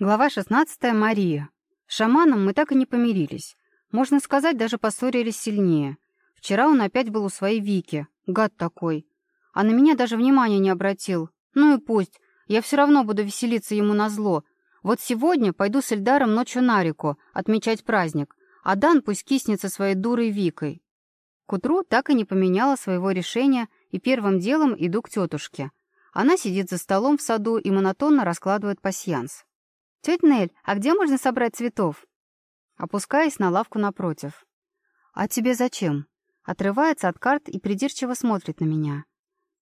Глава 16. Мария. Шаманом мы так и не помирились. Можно сказать, даже поссорились сильнее. Вчера он опять был у своей Вики. Гад такой. А на меня даже внимания не обратил. Ну и пусть. Я все равно буду веселиться ему на зло. Вот сегодня пойду с Эльдаром ночью на реку отмечать праздник. А Дан пусть киснется своей дурой Викой. К утру так и не поменяла своего решения и первым делом иду к тетушке. Она сидит за столом в саду и монотонно раскладывает пасьянс. «Тетя Нель, а где можно собрать цветов?» Опускаясь на лавку напротив. «А тебе зачем?» Отрывается от карт и придирчиво смотрит на меня.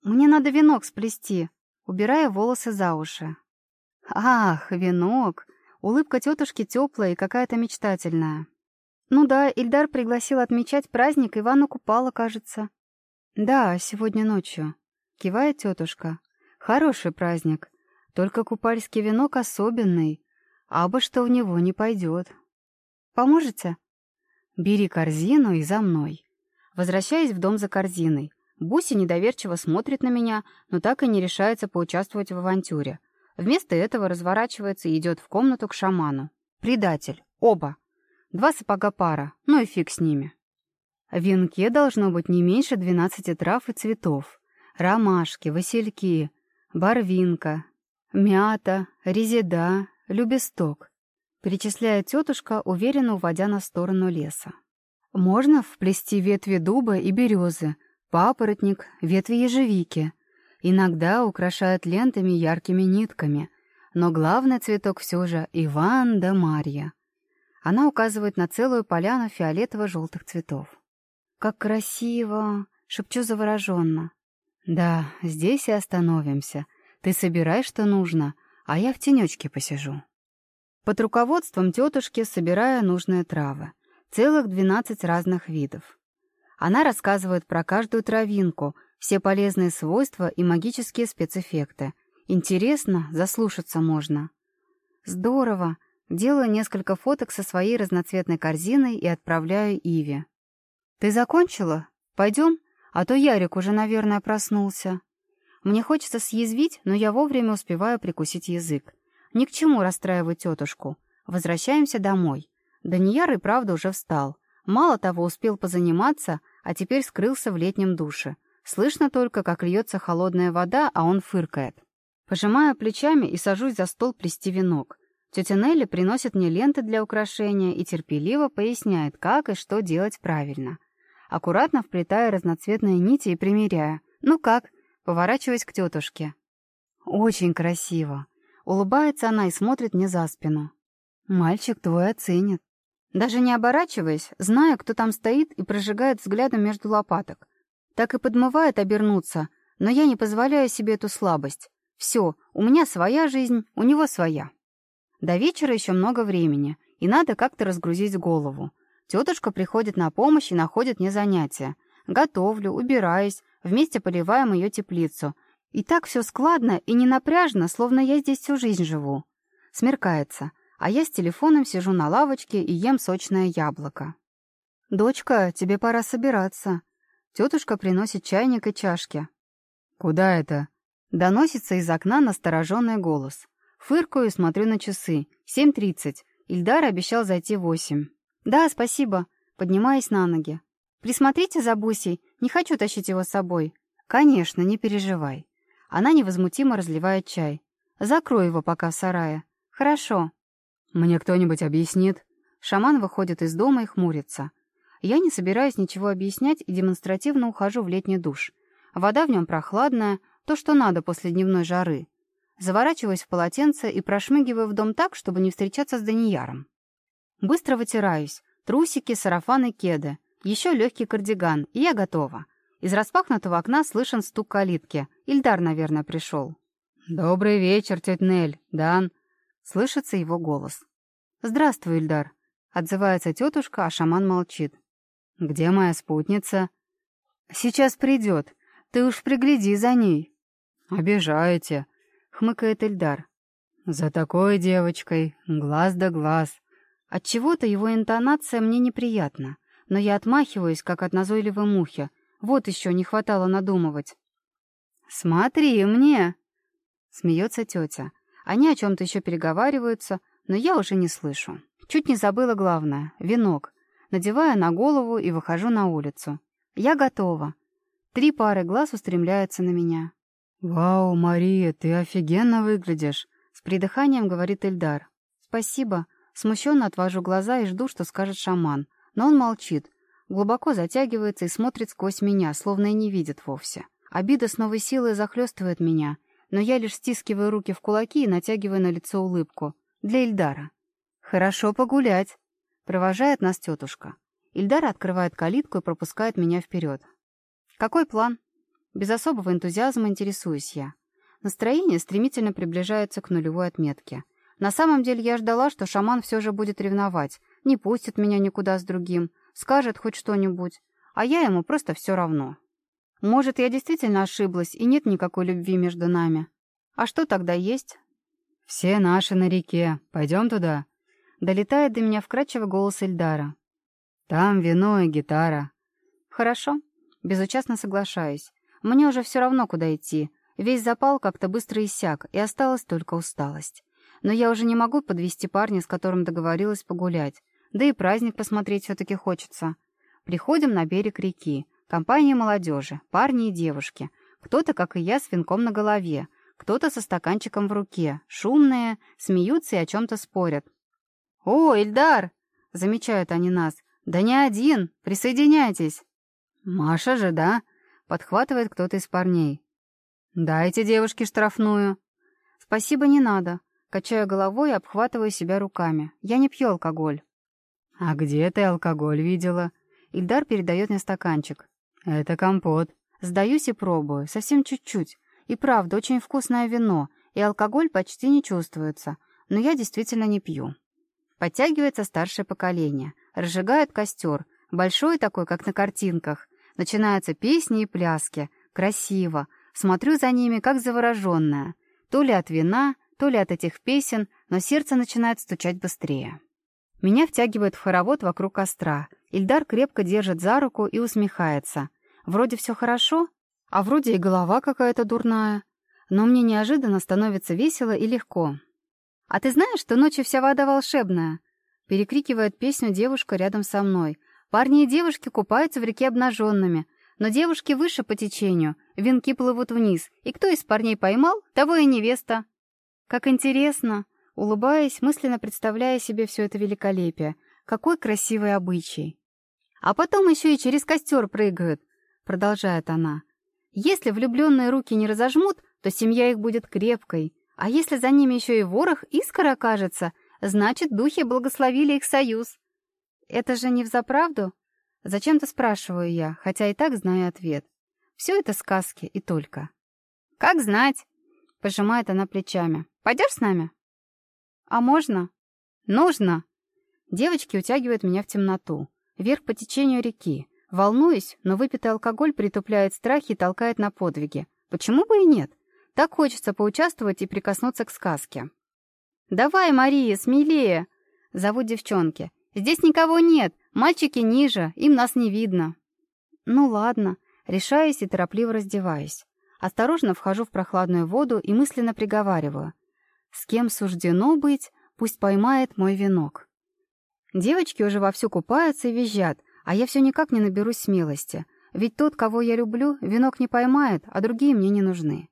«Мне надо венок сплести», убирая волосы за уши. «Ах, венок!» Улыбка тетушки теплая и какая-то мечтательная. «Ну да, Ильдар пригласил отмечать праздник Ивана Купала, кажется». «Да, сегодня ночью», — кивает тетушка. «Хороший праздник. Только купальский венок особенный. Абы что в него не пойдет. Поможете? Бери корзину и за мной. Возвращаясь в дом за корзиной. Буси недоверчиво смотрит на меня, но так и не решается поучаствовать в авантюре. Вместо этого разворачивается и идет в комнату к шаману. Предатель. Оба. Два сапога пара. Ну и фиг с ними. В венке должно быть не меньше двенадцати трав и цветов. Ромашки, васильки, барвинка, мята, резида, Любесток. Перечисляет тетушка, уверенно уводя на сторону леса. Можно вплести ветви дуба и березы, папоротник, ветви ежевики. Иногда украшают лентами яркими нитками. Но главный цветок все же Иван да Марья. Она указывает на целую поляну фиолетово-желтых цветов. «Как красиво!» — шепчу завороженно. «Да, здесь и остановимся. Ты собирай, что нужно, а я в тенечке посижу. Под руководством тетушки собирая нужные травы. Целых двенадцать разных видов. Она рассказывает про каждую травинку, все полезные свойства и магические спецэффекты. Интересно, заслушаться можно. Здорово. Делаю несколько фоток со своей разноцветной корзиной и отправляю Иве. «Ты закончила? Пойдем? А то Ярик уже, наверное, проснулся». Мне хочется съязвить, но я вовремя успеваю прикусить язык. Ни к чему расстраивать тетушку. Возвращаемся домой. Данияр и правда уже встал. Мало того, успел позаниматься, а теперь скрылся в летнем душе. Слышно только, как льется холодная вода, а он фыркает. Пожимаю плечами и сажусь за стол плести венок. Тетя Нелли приносит мне ленты для украшения и терпеливо поясняет, как и что делать правильно. Аккуратно вплетая разноцветные нити и примеряя. «Ну как?» Поворачиваясь к тетушке. «Очень красиво!» Улыбается она и смотрит мне за спину. «Мальчик твой оценит». Даже не оборачиваясь, зная, кто там стоит и прожигает взглядом между лопаток. Так и подмывает обернуться, но я не позволяю себе эту слабость. Все, у меня своя жизнь, у него своя. До вечера еще много времени, и надо как-то разгрузить голову. Тетушка приходит на помощь и находит мне занятия. Готовлю, убираюсь, Вместе поливаем ее теплицу. И так все складно и не напряжно, словно я здесь всю жизнь живу. Смеркается, а я с телефоном сижу на лавочке и ем сочное яблоко. «Дочка, тебе пора собираться». Тетушка приносит чайник и чашки. «Куда это?» Доносится из окна настороженный голос. Фыркаю и смотрю на часы. Семь тридцать. Ильдар обещал зайти восемь. «Да, спасибо». Поднимаясь на ноги. «Присмотрите за Бусей, не хочу тащить его с собой». «Конечно, не переживай». Она невозмутимо разливает чай. «Закрой его пока в сарае». «Хорошо». «Мне кто-нибудь объяснит?» Шаман выходит из дома и хмурится. Я не собираюсь ничего объяснять и демонстративно ухожу в летний душ. Вода в нем прохладная, то, что надо после дневной жары. Заворачиваюсь в полотенце и прошмыгиваю в дом так, чтобы не встречаться с Данияром. Быстро вытираюсь. Трусики, сарафан и кеды. Еще легкий кардиган, и я готова. Из распахнутого окна слышен стук калитки. Ильдар, наверное, пришел. «Добрый вечер, тетя Нель, Дан!» Слышится его голос. «Здравствуй, Ильдар!» Отзывается тетушка, а шаман молчит. «Где моя спутница?» «Сейчас придет. Ты уж пригляди за ней». «Обижаете», — хмыкает Ильдар. «За такой девочкой, глаз да глаз». Отчего-то его интонация мне неприятна но я отмахиваюсь, как от назойливой мухи. Вот еще не хватало надумывать. «Смотри мне!» — смеется тетя. Они о чем-то еще переговариваются, но я уже не слышу. Чуть не забыла главное — венок. Надеваю на голову и выхожу на улицу. Я готова. Три пары глаз устремляются на меня. «Вау, Мария, ты офигенно выглядишь!» С придыханием говорит Эльдар. «Спасибо». Смущенно отвожу глаза и жду, что скажет шаман. Но он молчит, глубоко затягивается и смотрит сквозь меня, словно и не видит вовсе. Обида с новой силой захлестывает меня, но я лишь стискиваю руки в кулаки и натягиваю на лицо улыбку. Для Ильдара. «Хорошо погулять», — провожает нас тетушка. Ильдар открывает калитку и пропускает меня вперед. «Какой план?» Без особого энтузиазма интересуюсь я. Настроение стремительно приближается к нулевой отметке. На самом деле я ждала, что шаман все же будет ревновать, не пустит меня никуда с другим, скажет хоть что-нибудь, а я ему просто все равно. Может, я действительно ошиблась, и нет никакой любви между нами. А что тогда есть? «Все наши на реке. Пойдем туда?» Долетает до меня вкрадчивый голос Эльдара. «Там вино и гитара». «Хорошо». Безучастно соглашаюсь. Мне уже все равно, куда идти. Весь запал как-то быстро иссяк, и осталась только усталость. Но я уже не могу подвести парня, с которым договорилась погулять. Да и праздник посмотреть все-таки хочется. Приходим на берег реки. Компания молодежи, парни и девушки. Кто-то, как и я, с венком на голове. Кто-то со стаканчиком в руке. Шумные, смеются и о чем-то спорят. «О, Ильдар!» — замечают они нас. «Да не один! Присоединяйтесь!» «Маша же, да?» — подхватывает кто-то из парней. «Дайте девушке штрафную». «Спасибо, не надо». Качаю головой и обхватываю себя руками. Я не пью алкоголь. «А где ты алкоголь видела?» Ильдар передает мне стаканчик. «Это компот». Сдаюсь и пробую, совсем чуть-чуть. И правда, очень вкусное вино, и алкоголь почти не чувствуется, но я действительно не пью. Подтягивается старшее поколение, разжигает костер, большой такой, как на картинках. Начинаются песни и пляски. Красиво. Смотрю за ними, как завороженная. То ли от вина, то ли от этих песен, но сердце начинает стучать быстрее. Меня втягивают в хоровод вокруг костра. Ильдар крепко держит за руку и усмехается. Вроде все хорошо, а вроде и голова какая-то дурная. Но мне неожиданно становится весело и легко. «А ты знаешь, что ночью вся вода волшебная?» Перекрикивает песню девушка рядом со мной. Парни и девушки купаются в реке обнаженными, но девушки выше по течению, венки плывут вниз, и кто из парней поймал, того и невеста. Как интересно! Улыбаясь, мысленно представляя себе все это великолепие. Какой красивый обычай! А потом еще и через костер прыгают, продолжает она. Если влюбленные руки не разожмут, то семья их будет крепкой. А если за ними еще и ворох искра окажется, значит, духи благословили их союз. Это же не взаправду? Зачем-то спрашиваю я, хотя и так знаю ответ. Все это сказки и только. Как знать? Пожимает она плечами. Пойдешь с нами? А можно? Нужно. Девочки утягивают меня в темноту. Вверх по течению реки. Волнуюсь, но выпитый алкоголь притупляет страхи и толкает на подвиги. Почему бы и нет? Так хочется поучаствовать и прикоснуться к сказке. «Давай, Мария, смелее!» — зовут девчонки. «Здесь никого нет, мальчики ниже, им нас не видно». «Ну ладно», решаюсь и торопливо раздеваюсь. Осторожно вхожу в прохладную воду и мысленно приговариваю. С кем суждено быть, пусть поймает мой венок. Девочки уже вовсю купаются и визжат, а я все никак не наберусь смелости. Ведь тот, кого я люблю, венок не поймает, а другие мне не нужны.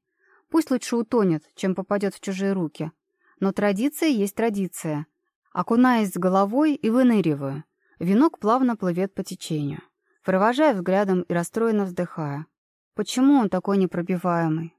Пусть лучше утонет, чем попадет в чужие руки. Но традиция есть традиция. Окунаясь с головой и выныриваю. Венок плавно плывет по течению. Провожая взглядом и расстроенно вздыхая. Почему он такой непробиваемый?